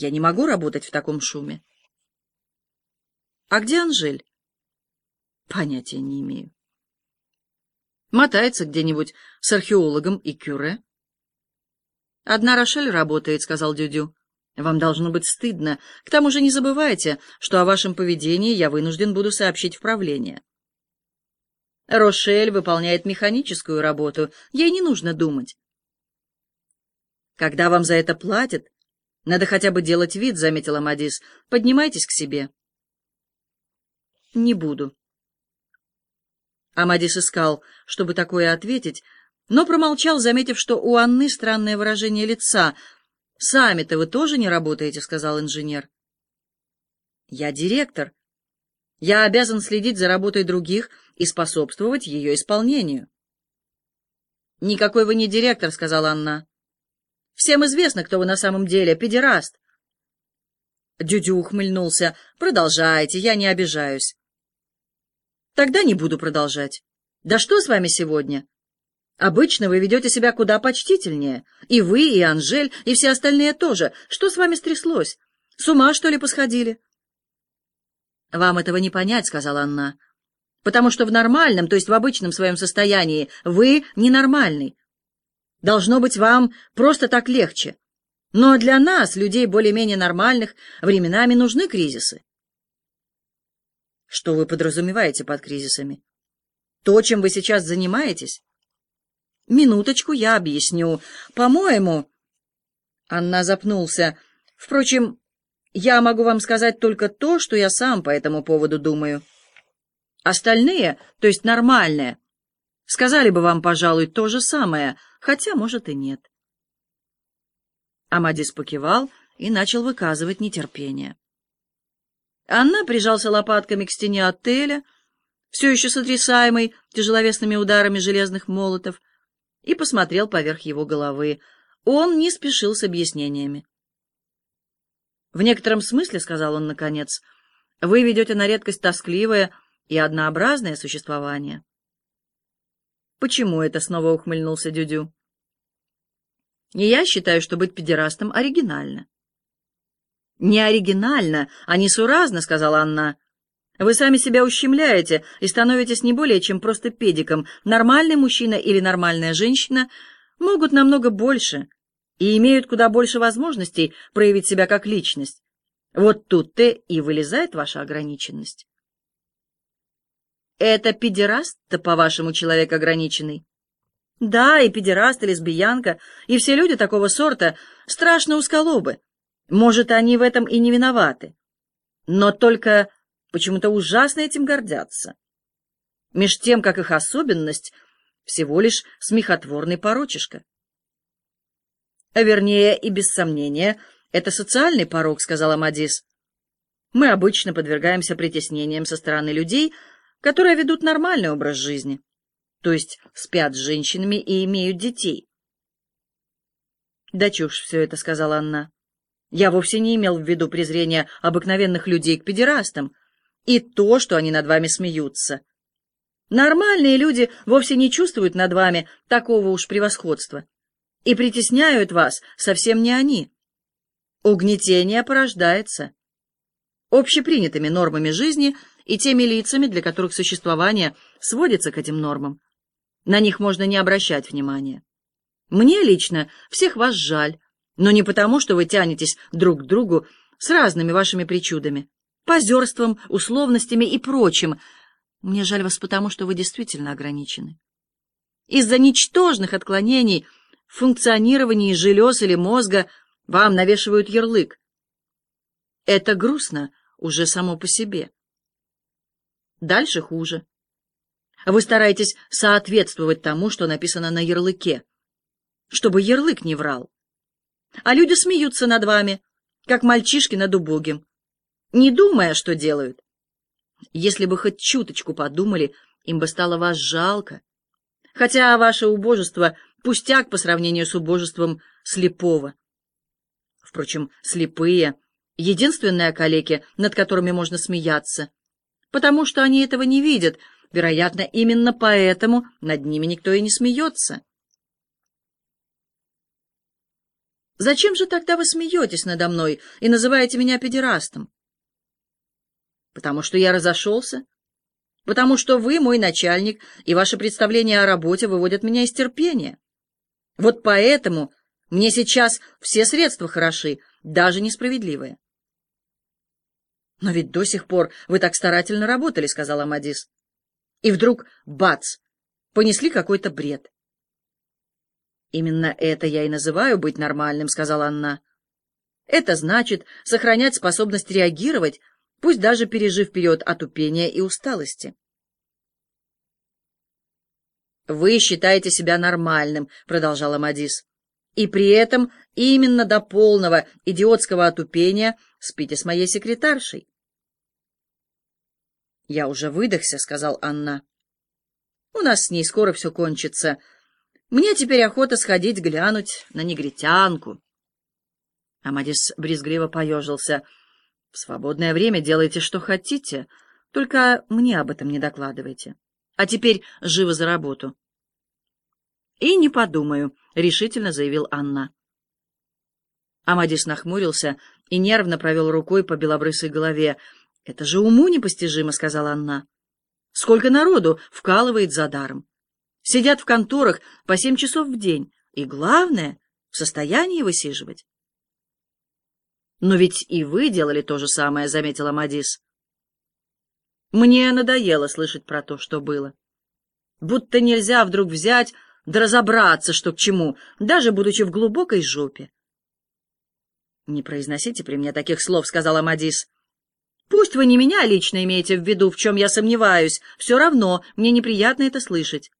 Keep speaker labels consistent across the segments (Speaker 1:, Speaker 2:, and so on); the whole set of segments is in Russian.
Speaker 1: Я не могу работать в таком шуме. А где Анжель? Понятия не имею. Мотается где-нибудь с археологом и кюре. Одна Рошель работает, сказал Дюдю. Вам должно быть стыдно. К тому же не забывайте, что о вашем поведении я вынужден буду сообщить в правление. Рошель выполняет механическую работу, ей не нужно думать. Когда вам за это платят, надо хотя бы делать вид, — заметила Мадис. Поднимайтесь к себе. Не буду. Амадис искал, чтобы такое ответить, но промолчал, заметив, что у Анны странное выражение лица. «Сами-то вы тоже не работаете», — сказал инженер. «Я директор. Я обязан следить за работой других и способствовать ее исполнению». «Никакой вы не директор», — сказала Анна. «Всем известно, кто вы на самом деле, педераст». Дюдю ухмыльнулся. «Продолжайте, я не обижаюсь». «Тогда не буду продолжать. Да что с вами сегодня?» Обычно вы ведете себя куда почтительнее. И вы, и Анжель, и все остальные тоже. Что с вами стряслось? С ума, что ли, посходили? Вам этого не понять, — сказала Анна. Потому что в нормальном, то есть в обычном своем состоянии, вы ненормальный. Должно быть вам просто так легче. Но для нас, людей более-менее нормальных, временами нужны кризисы. Что вы подразумеваете под кризисами? То, чем вы сейчас занимаетесь? Минуточку, я объясню. По-моему...» Анна запнулся. «Впрочем, я могу вам сказать только то, что я сам по этому поводу думаю. Остальные, то есть нормальные, сказали бы вам, пожалуй, то же самое, хотя, может, и нет». Амадис покивал и начал выказывать нетерпение. Анна прижался лопатками к стене отеля, все еще сотрясаемый тяжеловесными ударами железных молотов, и посмотрел поверх его головы. Он не спешил с объяснениями. «В некотором смысле, — сказал он наконец, — вы ведете на редкость тоскливое и однообразное существование». «Почему это?» — снова ухмыльнулся Дюдю. «И я считаю, что быть педерастом оригинально». «Не оригинально, а несуразно», — сказала Анна. Вы сами себя ущемляете и становитесь не более чем просто педиком. Нормальный мужчина или нормальная женщина могут намного больше и имеют куда больше возможностей проявить себя как личность. Вот тут-то и вылезает ваша ограниченность. Это педераст-то, по-вашему, человек ограниченный? Да, и педераст, и лесбиянка, и все люди такого сорта страшно усколобы. Может, они в этом и не виноваты. Но только почему-то ужасно этим гордятся. Меж тем, как их особенность всего лишь смехотворный порочишка. А вернее, и без сомнения, это социальный порог, сказала Мадис. Мы обычно подвергаемся притеснениям со стороны людей, которые ведут нормальный образ жизни, то есть спят с женщинами и имеют детей. «Да чушь все это», — сказала Анна. «Я вовсе не имел в виду презрения обыкновенных людей к педерастам и то, что они над вами смеются. Нормальные люди вовсе не чувствуют над вами такого уж превосходства. И притесняют вас совсем не они. Угнетение порождается общепринятыми нормами жизни и теми лицами, для которых существование сводится к этим нормам. На них можно не обращать внимания. Мне лично всех вас жаль, но не потому, что вы тянетесь друг к другу с разными вашими причудами позерством, условностями и прочим. Мне жаль вас потому, что вы действительно ограничены. Из-за ничтожных отклонений в функционировании желез или мозга вам навешивают ярлык. Это грустно уже само по себе. Дальше хуже. Вы стараетесь соответствовать тому, что написано на ярлыке, чтобы ярлык не врал. А люди смеются над вами, как мальчишки над убогим не думая, что делают. Если бы хоть чуточку подумали, им бы стало вас жалко. Хотя ваше убожество — пустяк по сравнению с убожеством слепого. Впрочем, слепые — единственные калеки, над которыми можно смеяться, потому что они этого не видят. Вероятно, именно поэтому над ними никто и не смеется. Зачем же тогда вы смеетесь надо мной и называете меня педерастом? Потому что я разошелся. Потому что вы мой начальник, и ваши представления о работе выводят меня из терпения. Вот поэтому мне сейчас все средства хороши, даже несправедливые. «Но ведь до сих пор вы так старательно работали», — сказал Амадис. И вдруг — бац! — понесли какой-то бред. «Именно это я и называю быть нормальным», — сказала Анна. «Это значит сохранять способность реагировать, пусть даже пережив период отупения и усталости». «Вы считаете себя нормальным», — продолжала Мадис. «И при этом именно до полного идиотского отупения спите с моей секретаршей». «Я уже выдохся», — сказал Анна. «У нас с ней скоро все кончится. Мне теперь охота сходить глянуть на негритянку». Амадис брезгливо поежился. «В свободное время делайте, что хотите, только мне об этом не докладывайте. А теперь живо за работу». «И не подумаю», — решительно заявил Анна. Амадис нахмурился и нервно провел рукой по белобрысой голове. «Это же уму непостижимо», — сказала Анна. «Сколько народу вкалывает за даром. Сидят в конторах по семь часов в день, и, главное, в состоянии высиживать». «Но ведь и вы делали то же самое», — заметила Мадис. «Мне надоело слышать про то, что было. Будто нельзя вдруг взять да разобраться, что к чему, даже будучи в глубокой жопе». «Не произносите при мне таких слов», — сказала Мадис. Пусть вы не меня лично имеете в виду, в чем я сомневаюсь, все равно мне неприятно это слышать.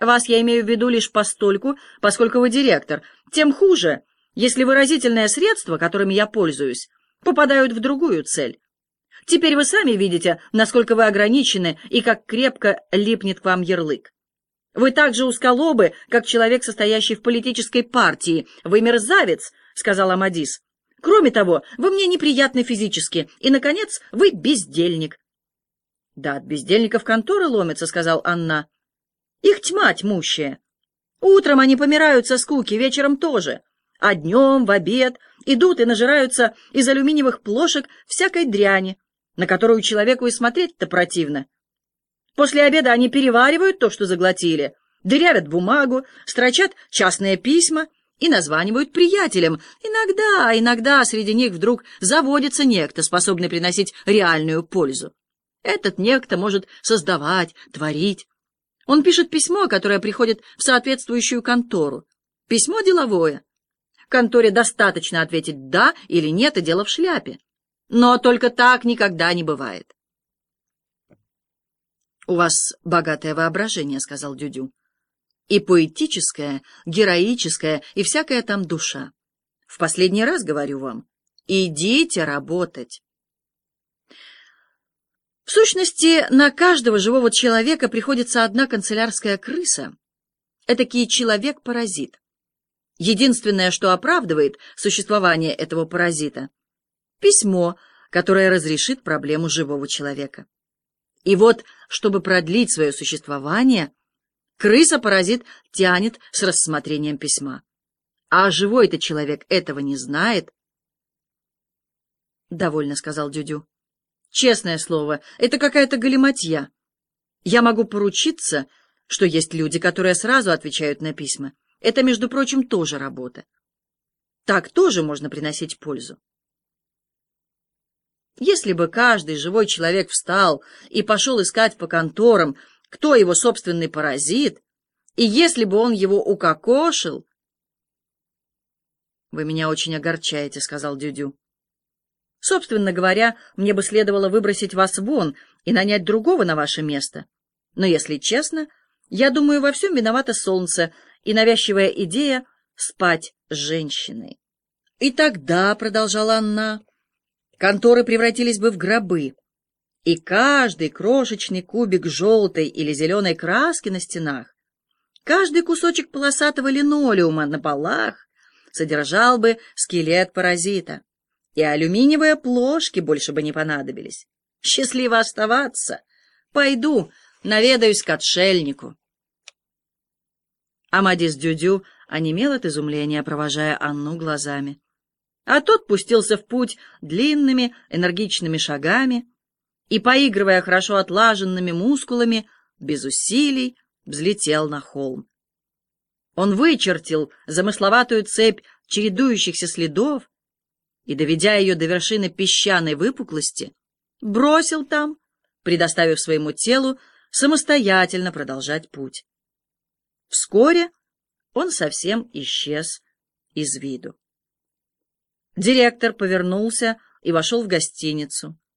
Speaker 1: Вас я имею в виду лишь постольку, поскольку вы директор. Тем хуже, если выразительные средства, которыми я пользуюсь, попадают в другую цель. Теперь вы сами видите, насколько вы ограничены и как крепко липнет к вам ярлык. Вы так же узколобы, как человек, состоящий в политической партии. Вы мерзавец, — сказал Амадис. Кроме того, вы мне неприятны физически. И, наконец, вы бездельник. — Да, от бездельников конторы ломятся, — сказал Анна. — Их тьма тьмущая. Утром они помирают со скуки, вечером тоже. А днем, в обед, идут и нажираются из алюминиевых плошек всякой дряни, на которую человеку и смотреть-то противно. После обеда они переваривают то, что заглотили, дырявят бумагу, строчат частные письма — и названивают приятелям. Иногда, иногда среди них вдруг заводится некто, способный приносить реальную пользу. Этот некто может создавать, творить. Он пишет письмо, которое приходит в соответствующую контору. Письмо деловое. Конторе достаточно ответить «да» или «нет» и дело в шляпе. Но только так никогда не бывает. «У вас богатое воображение», — сказал Дюдю и поэтическая, героическая и всякая там душа. В последний раз говорю вам, идите работать. В сущности, на каждого живого человека приходится одна канцелярская крыса, этакий человек-паразит. Единственное, что оправдывает существование этого паразита — письмо, которое разрешит проблему живого человека. И вот, чтобы продлить свое существование — Крыса-паразит тянет с рассмотрением письма. А живой-то человек этого не знает. «Довольно», — сказал Дюдю. «Честное слово, это какая-то галиматья. Я могу поручиться, что есть люди, которые сразу отвечают на письма. Это, между прочим, тоже работа. Так тоже можно приносить пользу. Если бы каждый живой человек встал и пошел искать по конторам, кто его собственный паразит, и если бы он его укокошил... — Вы меня очень огорчаете, — сказал Дюдю. — Собственно говоря, мне бы следовало выбросить вас вон и нанять другого на ваше место. Но, если честно, я думаю, во всем виновато солнце и навязчивая идея спать с женщиной. И тогда, — продолжала Анна, — конторы превратились бы в гробы, и каждый крошечный кубик желтой или зеленой краски на стенах, каждый кусочек полосатого линолеума на полах содержал бы скелет паразита, и алюминиевые плошки больше бы не понадобились. Счастливо оставаться. Пойду, наведаюсь к отшельнику. Амадис Дюдю онемел от изумления, провожая Анну глазами. А тот пустился в путь длинными, энергичными шагами и, поигрывая хорошо отлаженными мускулами, без усилий взлетел на холм. Он вычертил замысловатую цепь чередующихся следов и, доведя ее до вершины песчаной выпуклости, бросил там, предоставив своему телу самостоятельно продолжать путь. Вскоре он совсем исчез из виду. Директор повернулся и вошел в гостиницу.